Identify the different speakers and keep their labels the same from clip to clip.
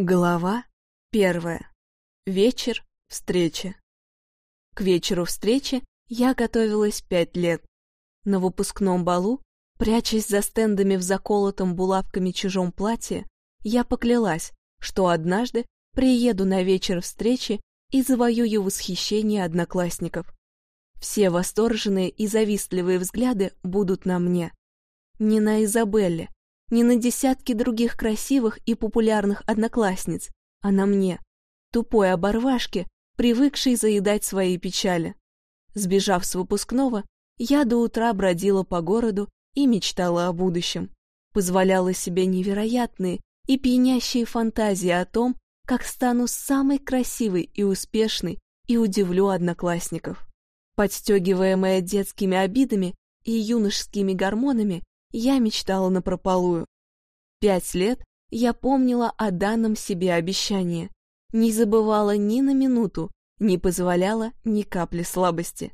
Speaker 1: Глава первая. Вечер встречи. К вечеру встречи я готовилась пять лет. На выпускном балу, прячась за стендами в заколотом булавками чужом платье, я поклялась, что однажды приеду на вечер встречи и завоюю восхищение одноклассников. Все восторженные и завистливые взгляды будут на мне. Не на Изабелле, не на десятки других красивых и популярных одноклассниц, а на мне, тупой оборвашке, привыкшей заедать свои печали. Сбежав с выпускного, я до утра бродила по городу и мечтала о будущем. Позволяла себе невероятные и пьянящие фантазии о том, как стану самой красивой и успешной и удивлю одноклассников. Подстегиваемая детскими обидами и юношескими гормонами, я мечтала напропалую. Пять лет я помнила о данном себе обещании, не забывала ни на минуту, не позволяла ни капли слабости.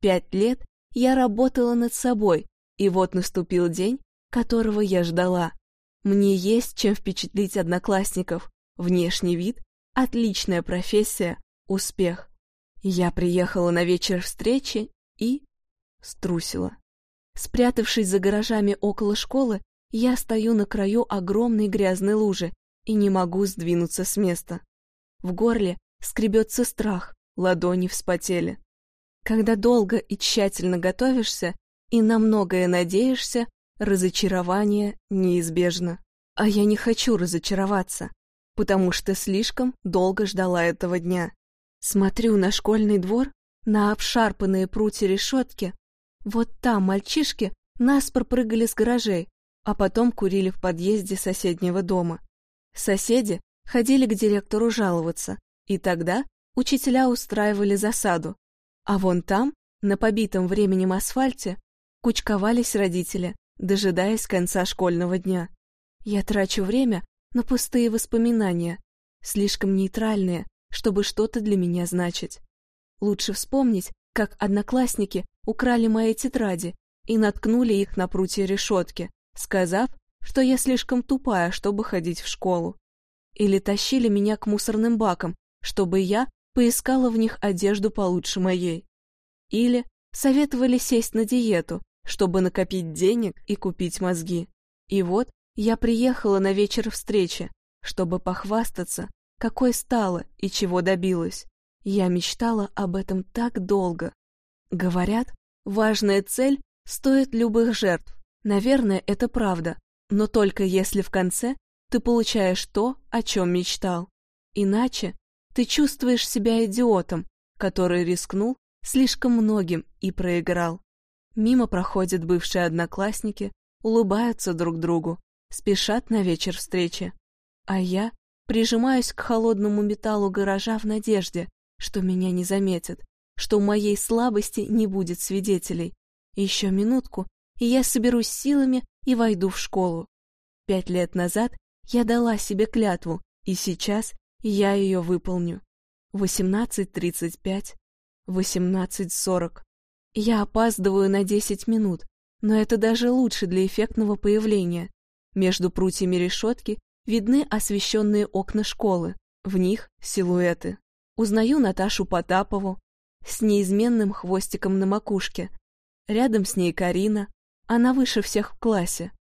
Speaker 1: Пять лет я работала над собой, и вот наступил день, которого я ждала. Мне есть чем впечатлить одноклассников. Внешний вид, отличная профессия, успех. Я приехала на вечер встречи и... струсила. Спрятавшись за гаражами около школы, я стою на краю огромной грязной лужи и не могу сдвинуться с места. В горле скребется страх, ладони вспотели. Когда долго и тщательно готовишься и на многое надеешься, разочарование неизбежно. А я не хочу разочароваться, потому что слишком долго ждала этого дня. Смотрю на школьный двор, на обшарпанные прутья решетки, вот там мальчишки наспор прыгали с гаражей, а потом курили в подъезде соседнего дома. Соседи ходили к директору жаловаться, и тогда учителя устраивали засаду. А вон там, на побитом временем асфальте, кучковались родители, дожидаясь конца школьного дня. Я трачу время на пустые воспоминания, слишком нейтральные, чтобы что-то для меня значить. Лучше вспомнить, как одноклассники украли мои тетради и наткнули их на прутья решетки, сказав, что я слишком тупая, чтобы ходить в школу. Или тащили меня к мусорным бакам, чтобы я поискала в них одежду получше моей. Или советовали сесть на диету, чтобы накопить денег и купить мозги. И вот я приехала на вечер встречи, чтобы похвастаться, какой стала и чего добилась. Я мечтала об этом так долго. Говорят, важная цель стоит любых жертв. Наверное, это правда, но только если в конце ты получаешь то, о чем мечтал. Иначе ты чувствуешь себя идиотом, который рискнул слишком многим и проиграл. Мимо проходят бывшие одноклассники, улыбаются друг другу, спешат на вечер встречи. А я прижимаюсь к холодному металлу гаража в надежде, что меня не заметят, что у моей слабости не будет свидетелей. Еще минутку, и я соберусь силами и войду в школу. Пять лет назад я дала себе клятву, и сейчас я ее выполню. 18.35, 18.40. Я опаздываю на 10 минут, но это даже лучше для эффектного появления. Между прутьями решетки видны освещенные окна школы, в них силуэты. Узнаю Наташу Потапову с неизменным хвостиком на макушке. Рядом с ней Карина, она выше всех в классе.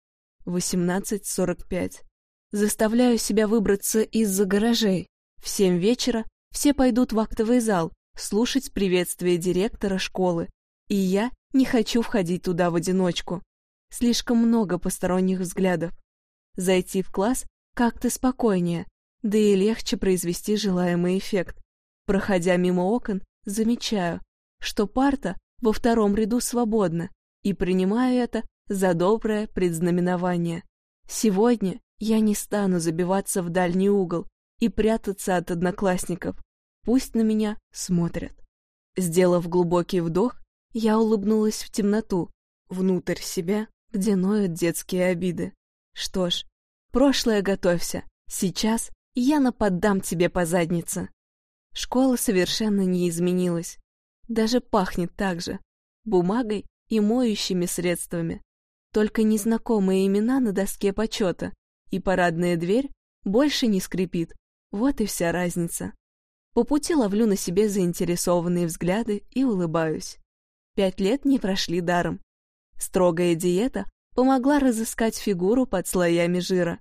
Speaker 1: 18.45. Заставляю себя выбраться из-за гаражей. В семь вечера все пойдут в актовый зал слушать приветствие директора школы, и я не хочу входить туда в одиночку. Слишком много посторонних взглядов. Зайти в класс как-то спокойнее, да и легче произвести желаемый эффект. Проходя мимо окон, замечаю, что парта во втором ряду свободна, и принимаю это за доброе предзнаменование. Сегодня я не стану забиваться в дальний угол и прятаться от одноклассников. Пусть на меня смотрят. Сделав глубокий вдох, я улыбнулась в темноту, внутрь себя, где ноют детские обиды. Что ж, прошлое готовься, сейчас я наподдам тебе по заднице. Школа совершенно не изменилась. Даже пахнет так же. Бумагой и моющими средствами. Только незнакомые имена на доске почета, и парадная дверь больше не скрипит, Вот и вся разница. По пути ловлю на себе заинтересованные взгляды и улыбаюсь. Пять лет не прошли даром. Строгая диета помогла разыскать фигуру под слоями жира.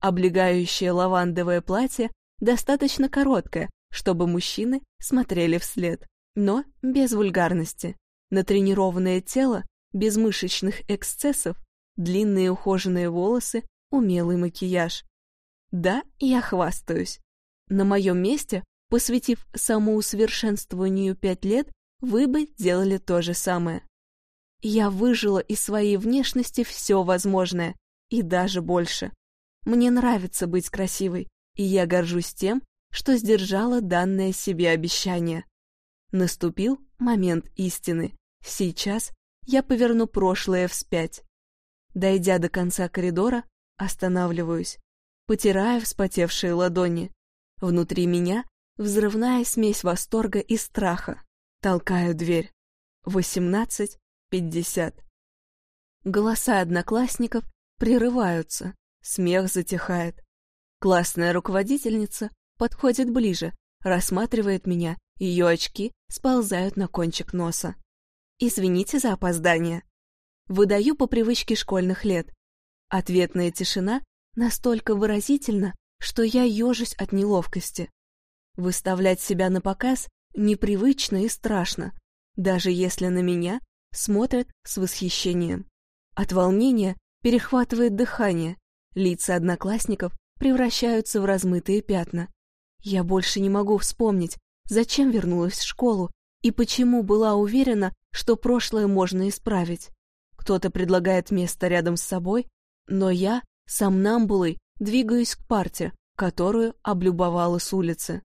Speaker 1: Облегающее лавандовое платье достаточно короткое, чтобы мужчины смотрели вслед, но без вульгарности. Натренированное тело, без мышечных эксцессов, длинные ухоженные волосы, умелый макияж. Да, я хвастаюсь. На моем месте, посвятив самоусовершенствованию пять лет, вы бы делали то же самое. Я выжила из своей внешности все возможное, и даже больше. Мне нравится быть красивой, и я горжусь тем, что сдержала данное себе обещание. Наступил момент истины. Сейчас я поверну прошлое вспять. Дойдя до конца коридора, останавливаюсь, потирая вспотевшие ладони. Внутри меня взрывная смесь восторга и страха. Толкаю дверь. Восемнадцать пятьдесят. Голоса одноклассников прерываются, смех затихает. Классная руководительница подходит ближе, рассматривает меня, ее очки сползают на кончик носа. «Извините за опоздание». Выдаю по привычке школьных лет. Ответная тишина настолько выразительна, что я ежусь от неловкости. Выставлять себя на показ непривычно и страшно, даже если на меня смотрят с восхищением. От волнения перехватывает дыхание, лица одноклассников превращаются в размытые пятна. Я больше не могу вспомнить, зачем вернулась в школу и почему была уверена, что прошлое можно исправить. Кто-то предлагает место рядом с собой, но я, сам намбулой, двигаюсь к парте, которую облюбовала с улицы.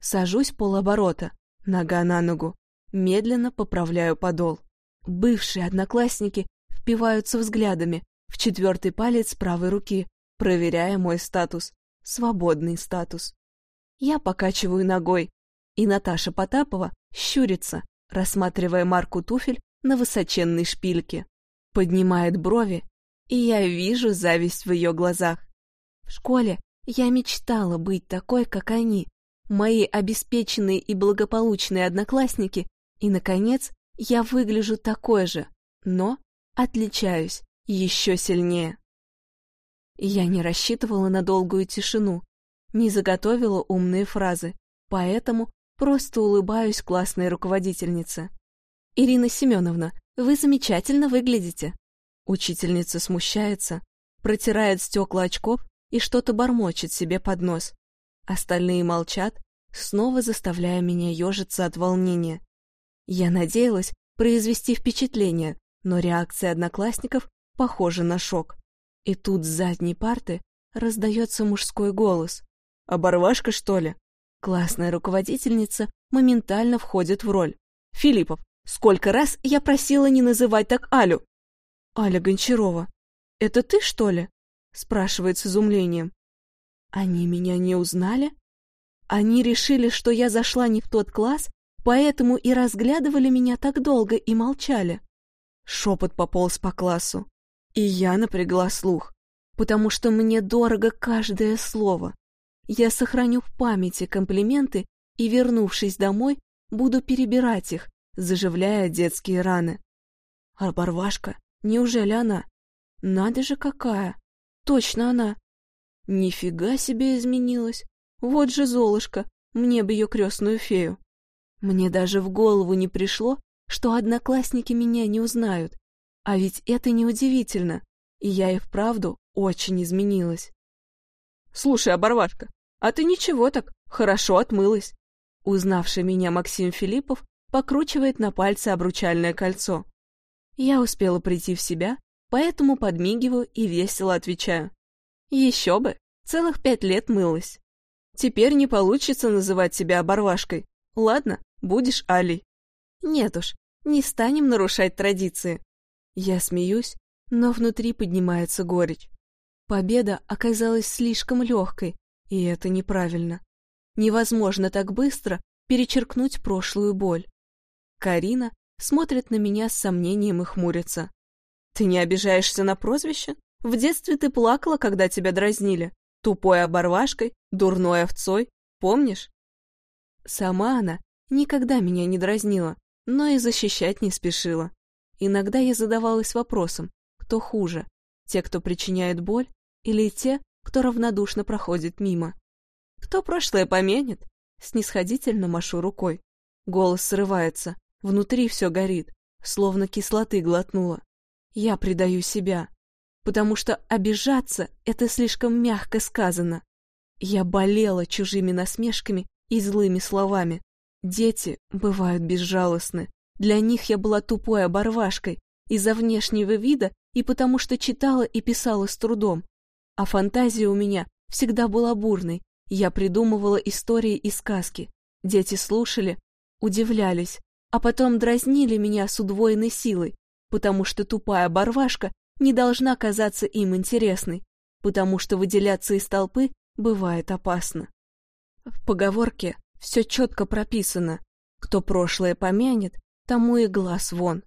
Speaker 1: Сажусь полоборота, нога на ногу, медленно поправляю подол. Бывшие одноклассники впиваются взглядами в четвертый палец правой руки, проверяя мой статус. Свободный статус. Я покачиваю ногой, и Наташа Потапова щурится, рассматривая марку туфель на высоченной шпильке. Поднимает брови, и я вижу зависть в ее глазах. В школе я мечтала быть такой, как они, мои обеспеченные и благополучные одноклассники, и, наконец, я выгляжу такой же, но отличаюсь еще сильнее. Я не рассчитывала на долгую тишину, не заготовила умные фразы, поэтому просто улыбаюсь классной руководительнице. «Ирина Семеновна, вы замечательно выглядите». Учительница смущается, протирает стекла очков и что-то бормочет себе под нос. Остальные молчат, снова заставляя меня ежиться от волнения. Я надеялась произвести впечатление, но реакция одноклассников похожа на шок. И тут с задней парты раздается мужской голос. «Оборвашка, что ли?» Классная руководительница моментально входит в роль. «Филиппов, сколько раз я просила не называть так Алю?» «Аля Гончарова, это ты, что ли?» спрашивает с изумлением. «Они меня не узнали? Они решили, что я зашла не в тот класс, поэтому и разглядывали меня так долго и молчали?» Шепот пополз по классу. И я напрягла слух, потому что мне дорого каждое слово. Я сохраню в памяти комплименты и, вернувшись домой, буду перебирать их, заживляя детские раны. Арбарвашка, неужели она? Надо же какая! Точно она! Нифига себе изменилась! Вот же Золушка, мне бы ее крестную фею. Мне даже в голову не пришло, что одноклассники меня не узнают, а ведь это неудивительно, и я и вправду очень изменилась. «Слушай, оборвашка, а ты ничего так, хорошо отмылась!» Узнавший меня Максим Филиппов покручивает на пальце обручальное кольцо. Я успела прийти в себя, поэтому подмигиваю и весело отвечаю. Еще бы, целых пять лет мылась. Теперь не получится называть тебя оборвашкой. Ладно, будешь Алей. Нет уж, не станем нарушать традиции. Я смеюсь, но внутри поднимается горечь. Победа оказалась слишком легкой, и это неправильно. Невозможно так быстро перечеркнуть прошлую боль. Карина смотрит на меня с сомнением и хмурится. «Ты не обижаешься на прозвище? В детстве ты плакала, когда тебя дразнили. Тупой оборвашкой, дурной овцой, помнишь? Сама она никогда меня не дразнила, но и защищать не спешила. Иногда я задавалась вопросом, кто хуже, те, кто причиняет боль, или те, кто равнодушно проходит мимо. Кто прошлое помянет? Снисходительно машу рукой. Голос срывается, внутри все горит, словно кислоты глотнула. Я предаю себя, потому что обижаться — это слишком мягко сказано. Я болела чужими насмешками и злыми словами. Дети бывают безжалостны. Для них я была тупой оборвашкой из-за внешнего вида и потому что читала и писала с трудом. А фантазия у меня всегда была бурной. Я придумывала истории и сказки. Дети слушали, удивлялись, а потом дразнили меня с удвоенной силой, потому что тупая барвашка не должна казаться им интересной, потому что выделяться из толпы бывает опасно. В поговорке все четко прописано. Кто прошлое помянет, тому и глаз вон.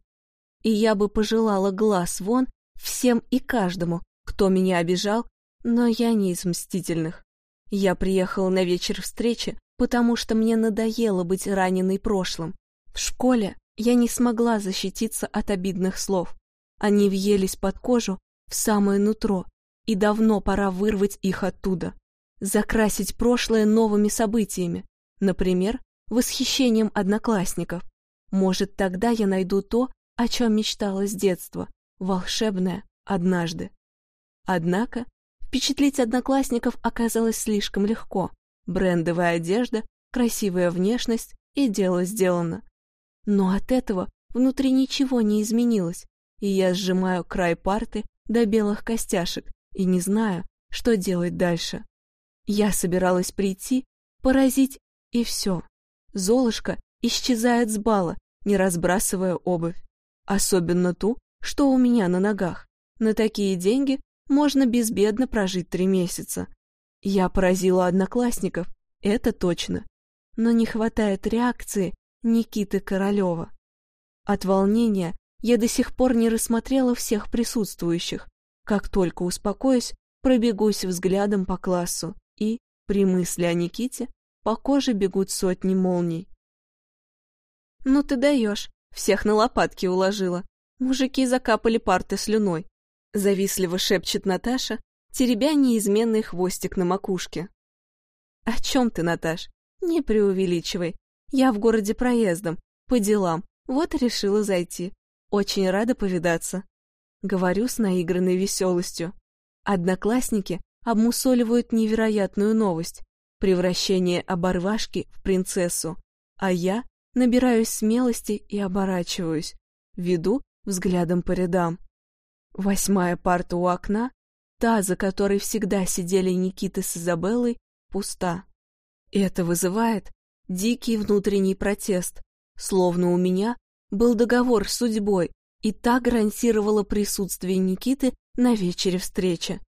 Speaker 1: И я бы пожелала глаз вон всем и каждому, кто меня обижал, но я не из мстительных. Я приехала на вечер встречи, потому что мне надоело быть раненой прошлым. В школе я не смогла защититься от обидных слов. Они въелись под кожу в самое нутро, и давно пора вырвать их оттуда. Закрасить прошлое новыми событиями, например, восхищением одноклассников. Может, тогда я найду то, о чем мечтала с детства, волшебное однажды. Однако впечатлить одноклассников оказалось слишком легко. Брендовая одежда, красивая внешность и дело сделано. Но от этого внутри ничего не изменилось, и я сжимаю край парты до белых костяшек и не знаю, что делать дальше. Я собиралась прийти, поразить, и все. Золушка исчезает с бала, не разбрасывая обувь. Особенно ту, что у меня на ногах. На такие деньги можно безбедно прожить три месяца. Я поразила одноклассников, это точно. Но не хватает реакции Никиты Королева. От волнения я до сих пор не рассмотрела всех присутствующих. Как только успокоюсь, пробегусь взглядом по классу, и, при мысли о Никите, по коже бегут сотни молний. «Ну ты даешь, всех на лопатки уложила. Мужики закапали парты слюной», — завистливо шепчет Наташа, теребя неизменный хвостик на макушке. «О чем ты, Наташ? Не преувеличивай. Я в городе проездом, по делам, вот и решила зайти. Очень рада повидаться. Говорю с наигранной веселостью. Одноклассники обмусоливают невероятную новость — превращение оборвашки в принцессу, а я набираюсь смелости и оборачиваюсь, веду взглядом по рядам. Восьмая парта у окна, та, за которой всегда сидели Никита с Изабеллой, пуста. Это вызывает дикий внутренний протест, словно у меня был договор с судьбой, и та гарантировала присутствие Никиты на вечере встречи.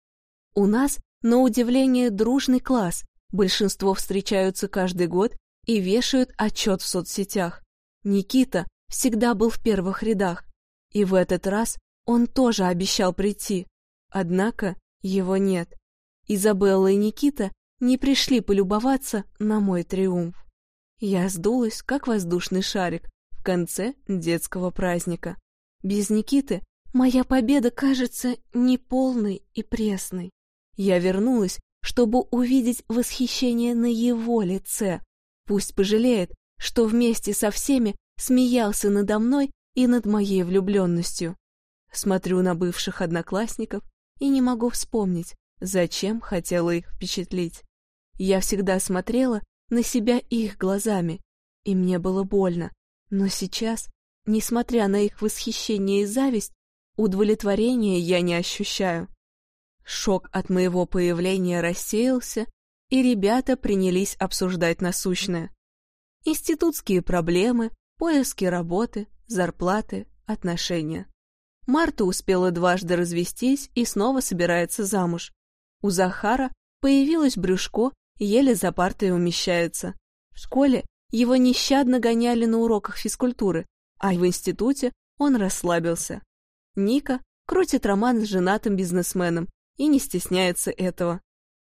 Speaker 1: У нас, на удивление, дружный класс, большинство встречаются каждый год и вешают отчет в соцсетях. Никита всегда был в первых рядах, и в этот раз он тоже обещал прийти. Однако его нет. Изабелла и Никита не пришли полюбоваться на мой триумф. Я сдулась, как воздушный шарик, в конце детского праздника. Без Никиты моя победа кажется неполной и пресной. Я вернулась, чтобы увидеть восхищение на его лице. Пусть пожалеет, что вместе со всеми смеялся надо мной и над моей влюбленностью. Смотрю на бывших одноклассников и не могу вспомнить, зачем хотела их впечатлить. Я всегда смотрела на себя их глазами, и мне было больно. Но сейчас, несмотря на их восхищение и зависть, удовлетворения я не ощущаю. Шок от моего появления рассеялся, и ребята принялись обсуждать насущное. Институтские проблемы, поиски работы, зарплаты, отношения. Марта успела дважды развестись и снова собирается замуж. У Захара появилось брюшко еле за партой умещается. В школе его нещадно гоняли на уроках физкультуры, а в институте он расслабился. Ника крутит роман с женатым бизнесменом и не стесняется этого.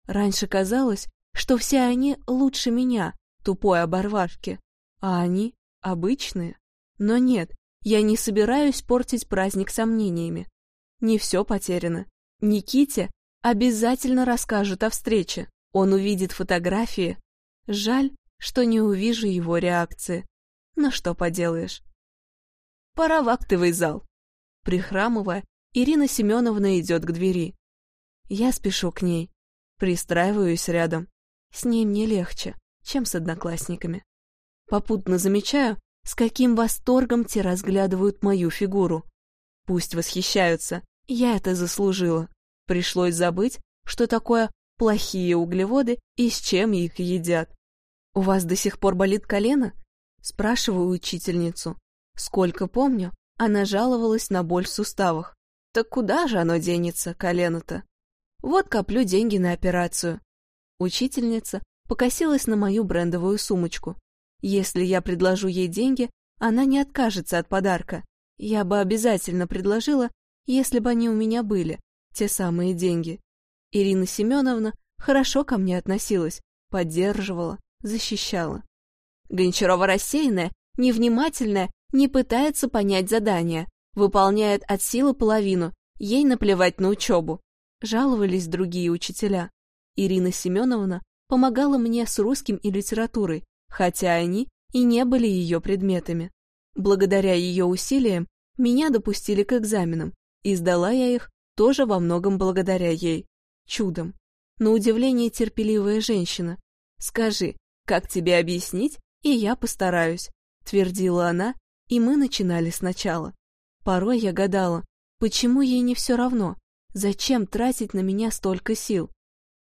Speaker 1: Раньше казалось, что все они лучше меня, тупой оборвашки, а они обычные. Но нет, я не собираюсь портить праздник сомнениями. Не все потеряно. Никите обязательно расскажут о встрече. Он увидит фотографии. Жаль, что не увижу его реакции. Но что поделаешь. Пора в актовый зал. Прихрамывая, Ирина Семеновна идет к двери. Я спешу к ней. Пристраиваюсь рядом. С ней мне легче, чем с одноклассниками. Попутно замечаю, с каким восторгом те разглядывают мою фигуру. Пусть восхищаются, я это заслужила. Пришлось забыть, что такое плохие углеводы и с чем их едят. «У вас до сих пор болит колено?» Спрашиваю учительницу. Сколько помню, она жаловалась на боль в суставах. Так куда же оно денется, колено-то? Вот коплю деньги на операцию. Учительница покосилась на мою брендовую сумочку. Если я предложу ей деньги, она не откажется от подарка. Я бы обязательно предложила, если бы они у меня были, те самые деньги. Ирина Семеновна хорошо ко мне относилась, поддерживала, защищала. Гончарова рассеянная, невнимательная, не пытается понять задание, выполняет от силы половину, ей наплевать на учебу. Жаловались другие учителя. Ирина Семеновна помогала мне с русским и литературой, хотя они и не были ее предметами. Благодаря ее усилиям меня допустили к экзаменам, и сдала я их тоже во многом благодаря ей. Чудом. На удивление терпеливая женщина. «Скажи, как тебе объяснить, и я постараюсь», — твердила она, и мы начинали сначала. Порой я гадала, почему ей не все равно, зачем тратить на меня столько сил.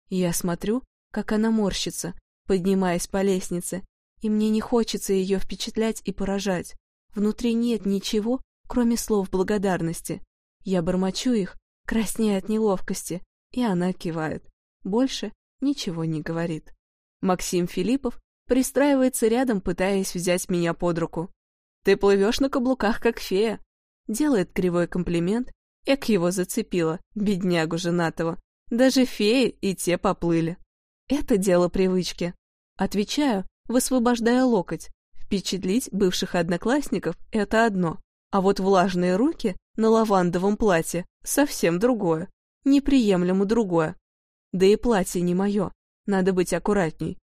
Speaker 1: Я смотрю, как она морщится, поднимаясь по лестнице, и мне не хочется ее впечатлять и поражать. Внутри нет ничего, кроме слов благодарности. Я бормочу их, краснея от неловкости, и она кивает. Больше ничего не говорит. Максим Филиппов пристраивается рядом, пытаясь взять меня под руку. «Ты плывешь на каблуках, как фея!» Делает кривой комплимент, эк его зацепило, беднягу женатого. Даже феи и те поплыли. Это дело привычки. Отвечаю, высвобождая локоть. Впечатлить бывших одноклассников — это одно, а вот влажные руки на лавандовом платье совсем другое, неприемлемо другое. Да и платье не мое, надо быть аккуратней.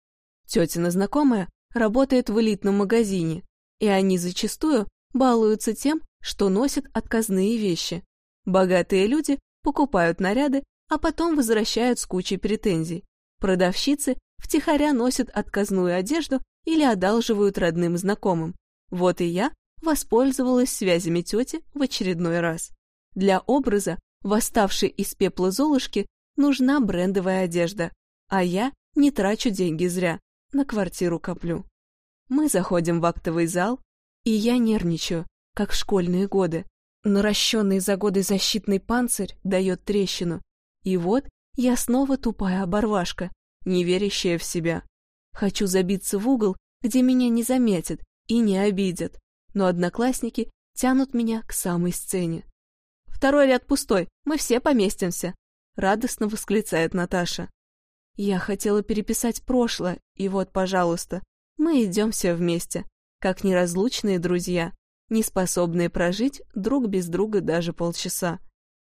Speaker 1: Тетина знакомая работает в элитном магазине, и они зачастую балуются тем, что носят отказные вещи. Богатые люди покупают наряды, а потом возвращают с кучей претензий. Продавщицы втихаря носят отказную одежду или одалживают родным знакомым. Вот и я воспользовалась связями тети в очередной раз. Для образа, восставшей из пепла Золушки, нужна брендовая одежда, а я не трачу деньги зря, на квартиру коплю. Мы заходим в актовый зал, и я нервничаю, как в школьные годы. Наращенный за годы защитный панцирь дает трещину. И вот я снова тупая оборвашка, не верящая в себя. Хочу забиться в угол, где меня не заметят и не обидят, но одноклассники тянут меня к самой сцене. «Второй ряд пустой, мы все поместимся», — радостно восклицает Наташа. «Я хотела переписать прошлое, и вот, пожалуйста, мы идем все вместе, как неразлучные друзья, не способные прожить друг без друга даже полчаса.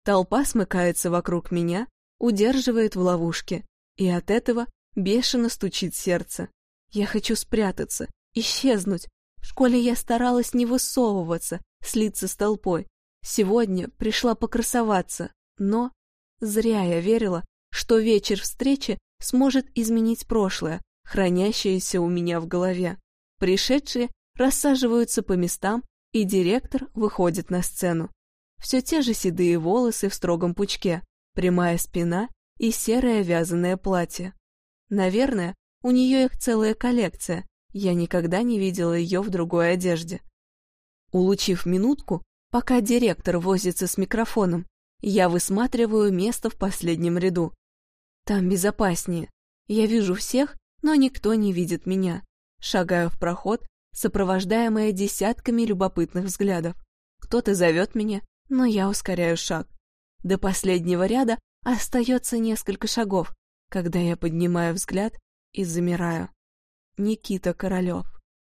Speaker 1: Толпа смыкается вокруг меня, удерживает в ловушке, и от этого бешено стучит сердце. Я хочу спрятаться, исчезнуть, в школе я старалась не высовываться, слиться с толпой. Сегодня пришла покрасоваться, но зря я верила, что вечер встречи сможет изменить прошлое, хранящееся у меня в голове. Пришедшие рассаживаются по местам, и директор выходит на сцену. Все те же седые волосы в строгом пучке, прямая спина и серое вязаное платье. Наверное, у нее их целая коллекция, я никогда не видела ее в другой одежде. Улучив минутку, пока директор возится с микрофоном, я высматриваю место в последнем ряду. Там безопаснее. Я вижу всех, но никто не видит меня. Шагаю в проход, сопровождаемая десятками любопытных взглядов. Кто-то зовет меня, но я ускоряю шаг. До последнего ряда остается несколько шагов. когда я поднимаю взгляд и замираю. Никита Королев.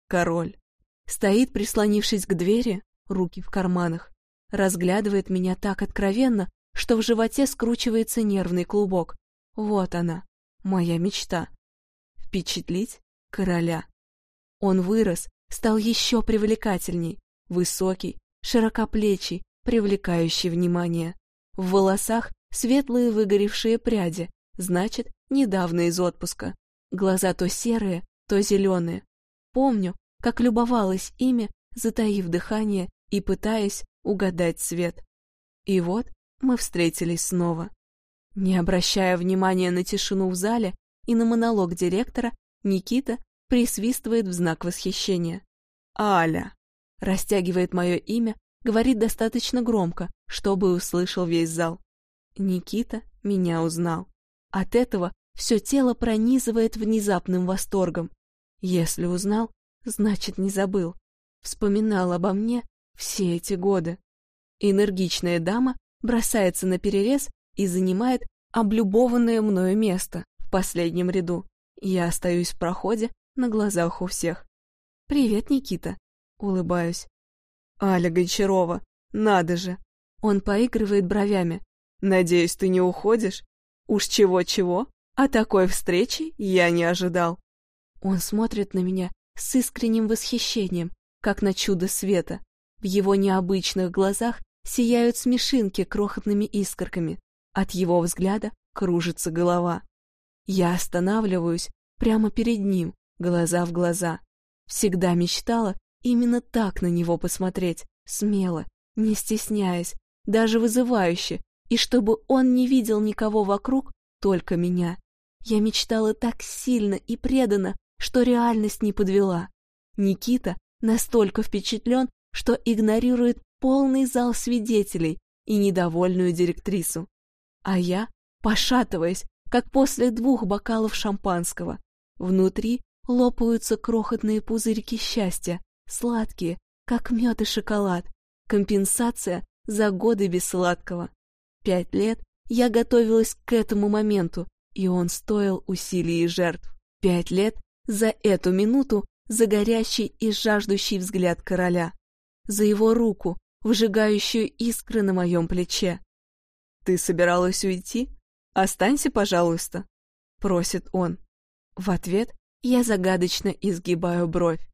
Speaker 1: Король. Стоит, прислонившись к двери, руки в карманах. Разглядывает меня так откровенно, что в животе скручивается нервный клубок. Вот она, моя мечта. Впечатлить короля. Он вырос, стал еще привлекательней, высокий, широкоплечий, привлекающий внимание. В волосах светлые выгоревшие пряди, значит, недавно из отпуска. Глаза то серые, то зеленые. Помню, как любовалась ими, затаив дыхание и пытаясь угадать цвет. И вот мы встретились снова. Не обращая внимания на тишину в зале и на монолог директора, Никита присвистывает в знак восхищения. «Аля!» Растягивает мое имя, говорит достаточно громко, чтобы услышал весь зал. Никита меня узнал. От этого все тело пронизывает внезапным восторгом. Если узнал, значит не забыл. Вспоминал обо мне все эти годы. Энергичная дама бросается на перерез и занимает облюбованное мною место в последнем ряду. Я остаюсь в проходе на глазах у всех. «Привет, Никита!» — улыбаюсь. «Аля Гончарова, надо же!» Он поигрывает бровями. «Надеюсь, ты не уходишь? Уж чего-чего, а такой встречи я не ожидал». Он смотрит на меня с искренним восхищением, как на чудо света. В его необычных глазах сияют смешинки крохотными искорками. От его взгляда кружится голова. Я останавливаюсь прямо перед ним, глаза в глаза. Всегда мечтала именно так на него посмотреть, смело, не стесняясь, даже вызывающе, и чтобы он не видел никого вокруг, только меня. Я мечтала так сильно и преданно, что реальность не подвела. Никита настолько впечатлен, что игнорирует полный зал свидетелей и недовольную директрису. А я, пошатываясь, как после двух бокалов шампанского, внутри лопаются крохотные пузырьки счастья, сладкие, как мед и шоколад, компенсация за годы без сладкого. Пять лет я готовилась к этому моменту, и он стоил усилий и жертв. Пять лет за эту минуту за горящий и жаждущий взгляд короля, за его руку, выжигающую искры на моем плече. «Ты собиралась уйти? Останься, пожалуйста», — просит он. В ответ я загадочно изгибаю бровь.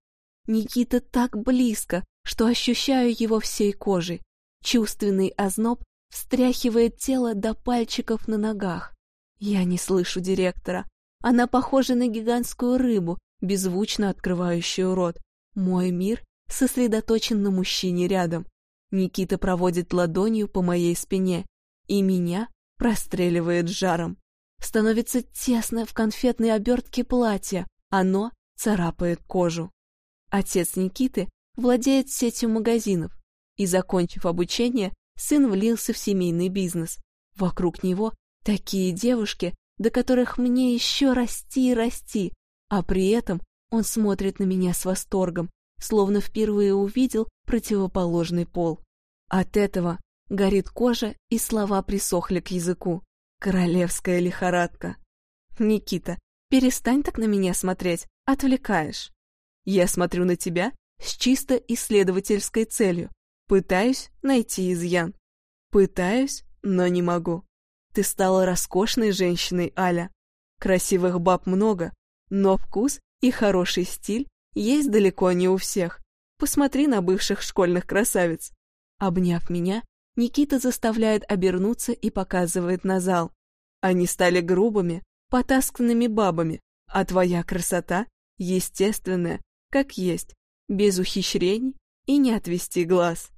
Speaker 1: Никита так близко, что ощущаю его всей кожей. Чувственный озноб встряхивает тело до пальчиков на ногах. Я не слышу директора. Она похожа на гигантскую рыбу, беззвучно открывающую рот. Мой мир сосредоточен на мужчине рядом. Никита проводит ладонью по моей спине, и меня простреливает жаром. Становится тесно в конфетной обертке платья, оно царапает кожу. Отец Никиты владеет сетью магазинов, и, закончив обучение, сын влился в семейный бизнес. Вокруг него такие девушки, до которых мне еще расти и расти, а при этом он смотрит на меня с восторгом, словно впервые увидел противоположный пол. От этого горит кожа, и слова присохли к языку. Королевская лихорадка. Никита, перестань так на меня смотреть, отвлекаешь. Я смотрю на тебя с чисто исследовательской целью. Пытаюсь найти изъян. Пытаюсь, но не могу. Ты стала роскошной женщиной, Аля. Красивых баб много, но вкус и хороший стиль есть далеко не у всех. Посмотри на бывших школьных красавиц. Обняв меня, Никита заставляет обернуться и показывает на зал. Они стали грубыми, потасканными бабами, а твоя красота естественная, как есть, без ухищрений и не отвести глаз.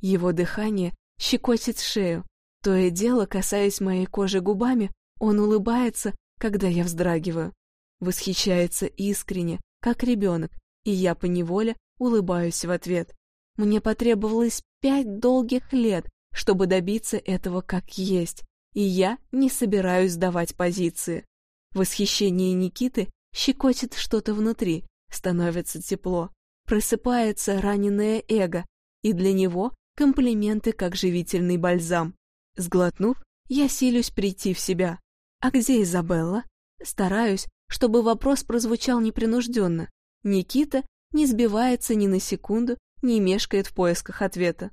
Speaker 1: Его дыхание щекочет шею, то и дело, касаясь моей кожи губами, он улыбается, когда я вздрагиваю. Восхищается искренне, как ребенок, и я поневоле улыбаюсь в ответ. Мне потребовалось пять долгих лет, чтобы добиться этого как есть, и я не собираюсь сдавать позиции. Восхищение Никиты щекочет что-то внутри, становится тепло, просыпается раненое эго, и для него комплименты как живительный бальзам. Сглотнув, я силюсь прийти в себя. А где Изабелла? Стараюсь, чтобы вопрос прозвучал непринужденно. Никита не сбивается ни на секунду, не мешкает в поисках ответа.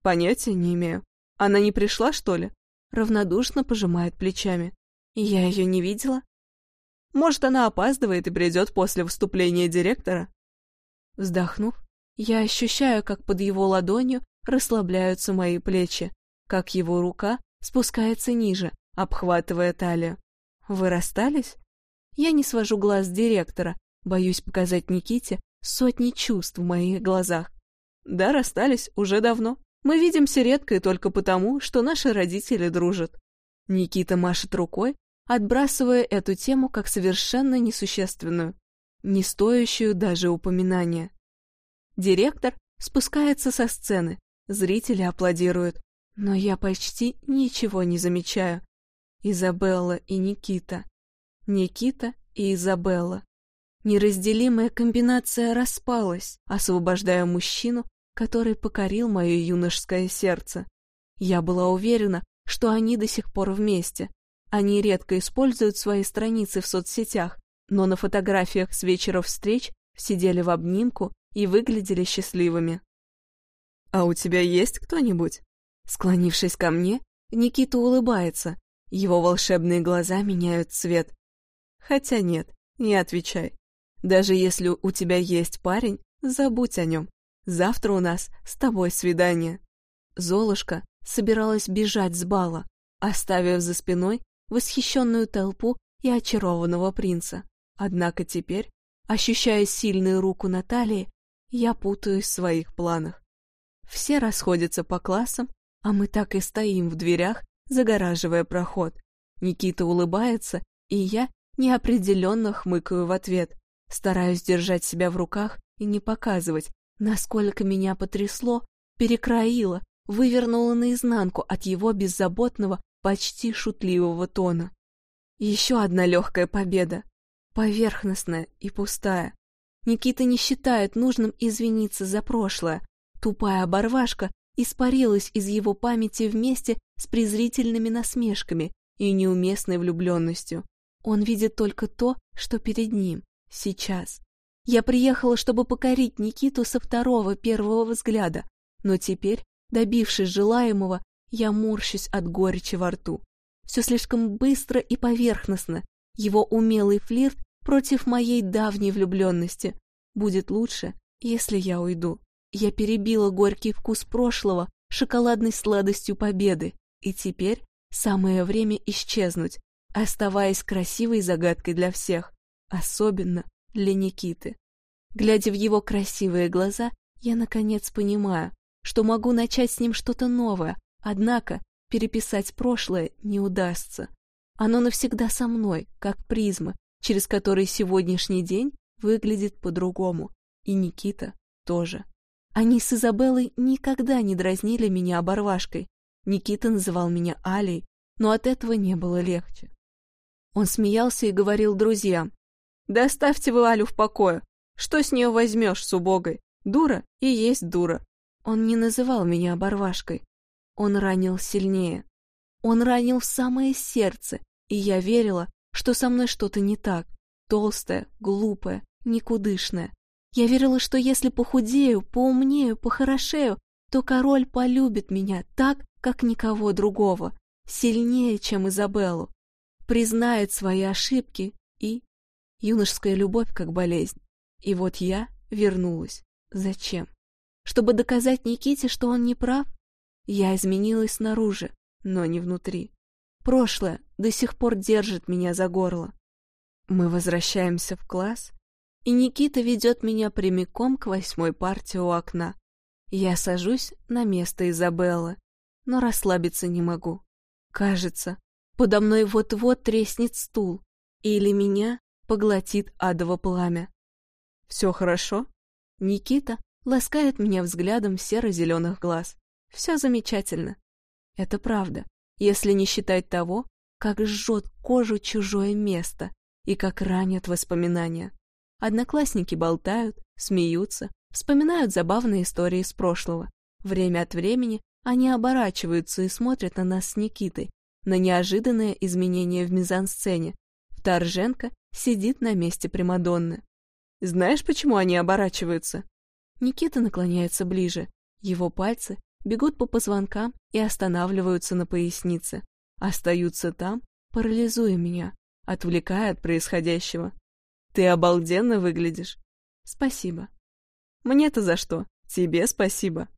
Speaker 1: Понятия не имею. Она не пришла, что ли? Равнодушно пожимает плечами. Я ее не видела. Может, она опаздывает и придет после выступления директора? Вздохнув, я ощущаю, как под его ладонью расслабляются мои плечи, как его рука спускается ниже, обхватывая талию. Вы расстались? Я не свожу глаз директора, боюсь показать Никите сотни чувств в моих глазах. Да, расстались уже давно. Мы видимся редко и только потому, что наши родители дружат. Никита машет рукой, отбрасывая эту тему как совершенно несущественную, не стоящую даже упоминания. Директор спускается со сцены, зрители аплодируют, но я почти ничего не замечаю. Изабелла и Никита. Никита и Изабелла. Неразделимая комбинация распалась, освобождая мужчину, который покорил мое юношеское сердце. Я была уверена, что они до сих пор вместе. Они редко используют свои страницы в соцсетях, но на фотографиях с вечера встреч сидели в обнимку и выглядели счастливыми. «А у тебя есть кто-нибудь?» Склонившись ко мне, Никита улыбается. Его волшебные глаза меняют цвет. Хотя нет, не отвечай. Даже если у тебя есть парень, забудь о нем. Завтра у нас с тобой свидание. Золушка собиралась бежать с бала, оставив за спиной восхищенную толпу и очарованного принца. Однако теперь, ощущая сильную руку Натальи, я путаюсь в своих планах. Все расходятся по классам, а мы так и стоим в дверях, загораживая проход. Никита улыбается, и я неопределенно хмыкаю в ответ, Стараюсь держать себя в руках и не показывать, насколько меня потрясло, перекроило, вывернуло наизнанку от его беззаботного, почти шутливого тона. Еще одна легкая победа, поверхностная и пустая. Никита не считает нужным извиниться за прошлое. Тупая оборвашка испарилась из его памяти вместе с презрительными насмешками и неуместной влюбленностью. Он видит только то, что перед ним, Сейчас. Я приехала, чтобы покорить Никиту со второго первого взгляда, но теперь, добившись желаемого, я морщусь от горечи во рту. Все слишком быстро и поверхностно. Его умелый флирт против моей давней влюбленности. Будет лучше, если я уйду. Я перебила горький вкус прошлого шоколадной сладостью победы, и теперь самое время исчезнуть, оставаясь красивой загадкой для всех особенно для Никиты. Глядя в его красивые глаза, я наконец понимаю, что могу начать с ним что-то новое, однако переписать прошлое не удастся. Оно навсегда со мной, как призма, через который сегодняшний день выглядит по-другому. И Никита тоже. Они с Изабеллой никогда не дразнили меня оборвашкой. Никита называл меня Алей, но от этого не было легче. Он смеялся и говорил друзьям, да оставьте вы Алю в покое. Что с нее возьмешь с убогой? Дура и есть дура. Он не называл меня оборвашкой. Он ранил сильнее. Он ранил в самое сердце, и я верила, что со мной что-то не так. Толстая, глупая, никудышная. Я верила, что если похудею, поумнею, похорошею, то король полюбит меня так, как никого другого, сильнее, чем Изабеллу, признает свои ошибки и Юношеская любовь как болезнь. И вот я вернулась. Зачем? Чтобы доказать Никите, что он не прав? Я изменилась снаружи, но не внутри. Прошлое до сих пор держит меня за горло. Мы возвращаемся в класс, и Никита ведет меня прямиком к восьмой партии у окна. Я сажусь на место Изабеллы, но расслабиться не могу. Кажется, подо мной вот-вот треснет стул, или меня поглотит адово пламя. «Все хорошо?» Никита ласкает меня взглядом серо-зеленых глаз. «Все замечательно». Это правда, если не считать того, как жжет кожу чужое место и как ранят воспоминания. Одноклассники болтают, смеются, вспоминают забавные истории из прошлого. Время от времени они оборачиваются и смотрят на нас с Никитой, на неожиданное изменение в мизансцене. Вторженко сидит на месте Примадонны.
Speaker 2: Знаешь, почему они оборачиваются?
Speaker 1: Никита наклоняется ближе. Его пальцы бегут по позвонкам и останавливаются на пояснице. Остаются там, парализуя меня, отвлекая от происходящего.
Speaker 2: Ты обалденно выглядишь.
Speaker 1: Спасибо.
Speaker 2: Мне-то за что? Тебе спасибо.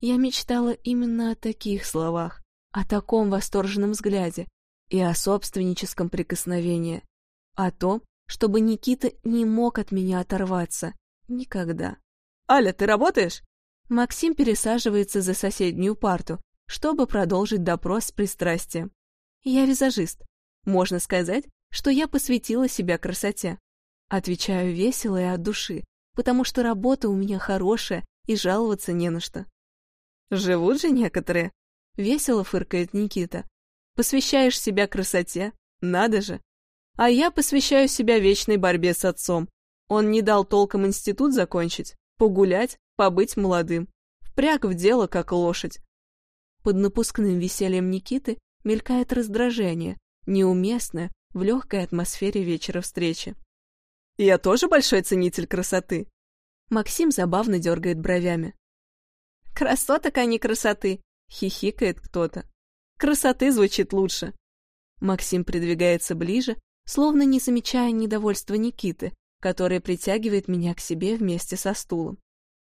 Speaker 1: Я мечтала именно о таких словах, о таком восторженном взгляде и о собственническом прикосновении, о том, чтобы Никита не мог от меня оторваться. Никогда.
Speaker 2: «Аля, ты работаешь?»
Speaker 1: Максим пересаживается за соседнюю парту, чтобы продолжить допрос с пристрастием. Я визажист. Можно сказать, что я посвятила себя красоте. Отвечаю весело и от души, потому что работа у меня хорошая и жаловаться не на что.
Speaker 2: Живут же некоторые.
Speaker 1: Весело фыркает Никита. Посвящаешь себя красоте, надо же. А я посвящаю себя вечной борьбе с отцом. Он не дал толком институт закончить, погулять, побыть молодым. Впряг в дело, как лошадь. Под напускным весельем Никиты мелькает раздражение, неуместное в легкой атмосфере вечера встречи.
Speaker 2: «Я тоже большой ценитель красоты!»
Speaker 1: Максим забавно дергает бровями.
Speaker 2: «Красоток, а не красоты!» — хихикает кто-то. «Красоты звучит лучше!»
Speaker 1: Максим придвигается ближе, словно не замечая недовольства Никиты, которое притягивает меня к себе вместе со стулом.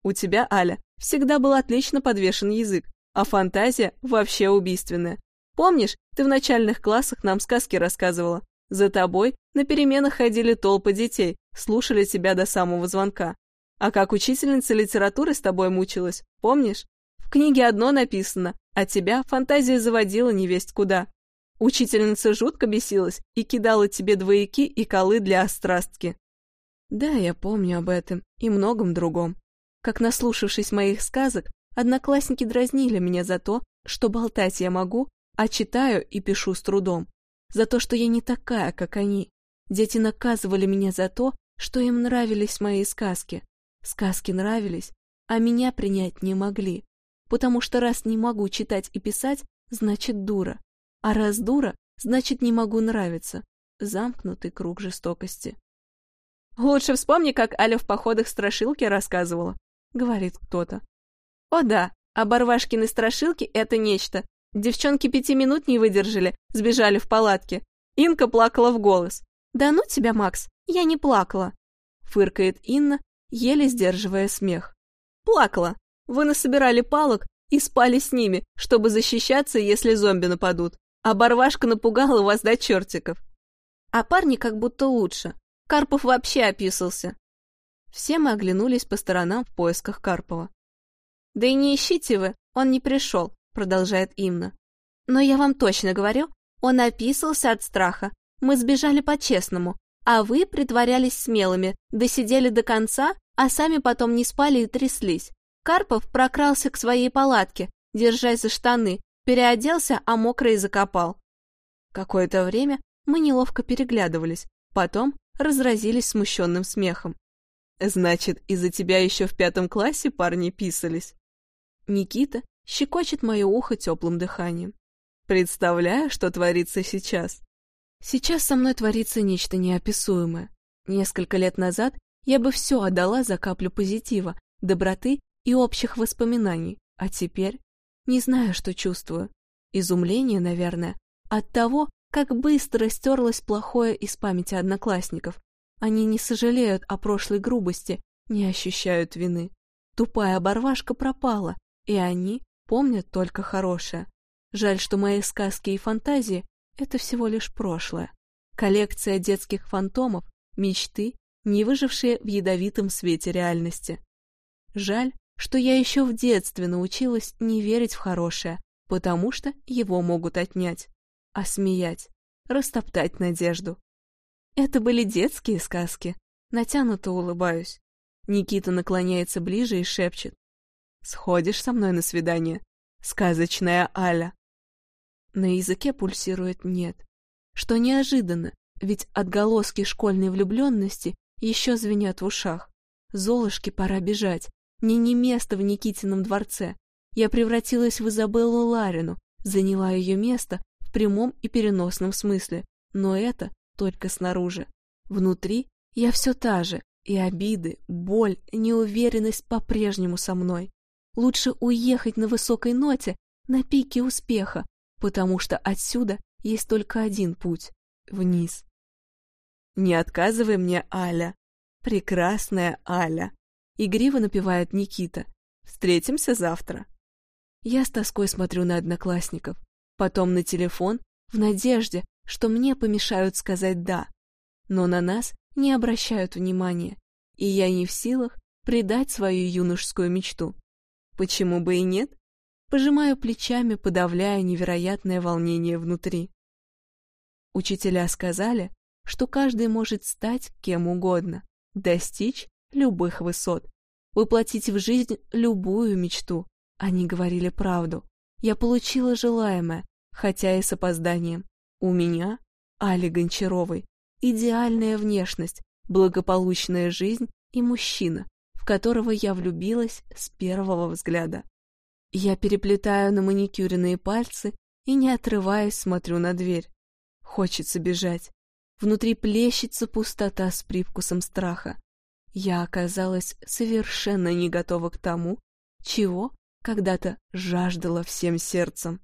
Speaker 2: «У тебя, Аля, всегда был отлично подвешен язык, а фантазия вообще убийственная. Помнишь, ты в начальных классах нам сказки рассказывала? За тобой на переменах ходили толпы детей, слушали тебя до самого звонка. А как учительница литературы с тобой мучилась, помнишь? В книге одно написано, а тебя фантазия заводила невесть куда. Учительница жутко бесилась и кидала тебе двояки и колы для острастки.
Speaker 1: Да, я помню об этом и многом другом. Как наслушавшись моих сказок, одноклассники дразнили меня за то, что болтать я могу, а читаю и пишу с трудом. За то, что я не такая, как они. Дети наказывали меня за то, что им нравились мои сказки. Сказки нравились, а меня принять не могли. Потому что раз не могу читать и писать, значит дура. А раз дура, значит не могу нравиться. Замкнутый круг жестокости.
Speaker 2: «Лучше вспомни, как Аля в походах страшилки рассказывала», — говорит кто-то. «О да, оборвашкины страшилки — это нечто. Девчонки пяти минут не выдержали, сбежали в палатке. Инка плакала в голос.
Speaker 1: «Да ну тебя, Макс, я не плакала», — фыркает Инна, еле сдерживая смех.
Speaker 2: «Плакала. Вы насобирали палок и спали с ними, чтобы защищаться, если зомби нападут а Барвашка напугала вас до чертиков.
Speaker 1: А парни как будто лучше. Карпов вообще описался. Все мы оглянулись по сторонам в поисках Карпова.
Speaker 3: «Да и не ищите вы, он не пришел», — продолжает Инна. «Но я вам точно говорю, он описался от страха. Мы сбежали по-честному, а вы притворялись смелыми, досидели до конца, а сами потом не спали и тряслись. Карпов прокрался к своей палатке, держась за штаны, Переоделся, а мокрый закопал.
Speaker 1: Какое-то время мы неловко переглядывались, потом разразились смущенным смехом.
Speaker 2: «Значит, из-за тебя еще в пятом классе парни писались?»
Speaker 1: Никита щекочет мое ухо теплым дыханием.
Speaker 2: «Представляю, что творится сейчас».
Speaker 1: Сейчас со мной творится нечто неописуемое. Несколько лет назад я бы все отдала за каплю позитива, доброты и общих воспоминаний, а теперь не знаю, что чувствую. Изумление, наверное, от того, как быстро стерлось плохое из памяти одноклассников. Они не сожалеют о прошлой грубости, не ощущают вины. Тупая оборвашка пропала, и они помнят только хорошее. Жаль, что мои сказки и фантазии — это всего лишь прошлое. Коллекция детских фантомов, мечты, не выжившие в ядовитом свете реальности. Жаль, что я еще в детстве научилась не верить в хорошее, потому что его могут отнять, а смеять, растоптать надежду. Это были детские сказки. Натянуто улыбаюсь. Никита наклоняется ближе и шепчет. «Сходишь со мной на свидание? Сказочная Аля!» На языке пульсирует «нет». Что неожиданно, ведь отголоски школьной влюбленности еще звенят в ушах. Золушке пора бежать, мне не место в Никитином дворце. Я превратилась в Изабеллу Ларину, заняла ее место в прямом и переносном смысле, но это только снаружи. Внутри я все та же, и обиды, боль, неуверенность по-прежнему со мной. Лучше уехать на высокой ноте, на пике успеха, потому что отсюда есть только один путь — вниз. «Не отказывай мне, Аля. Прекрасная Аля!» Игриво напевает Никита. «Встретимся завтра». Я с тоской смотрю на одноклассников, потом на телефон, в надежде, что мне помешают сказать «да». Но на нас не обращают внимания, и я не в силах предать свою юношескую мечту. Почему бы и нет? Пожимаю плечами, подавляя невероятное волнение внутри. Учителя сказали, что каждый может стать кем угодно, достичь любых высот, воплотить в жизнь любую мечту. Они говорили правду. Я получила желаемое, хотя и с опозданием. У меня, Али Гончаровой, идеальная внешность, благополучная жизнь и мужчина, в которого я влюбилась с первого взгляда. Я переплетаю на маникюренные пальцы и, не отрываясь, смотрю на дверь. Хочется бежать. Внутри плещется пустота с привкусом страха. Я оказалась совершенно не готова к тому, чего когда-то жаждала всем сердцем.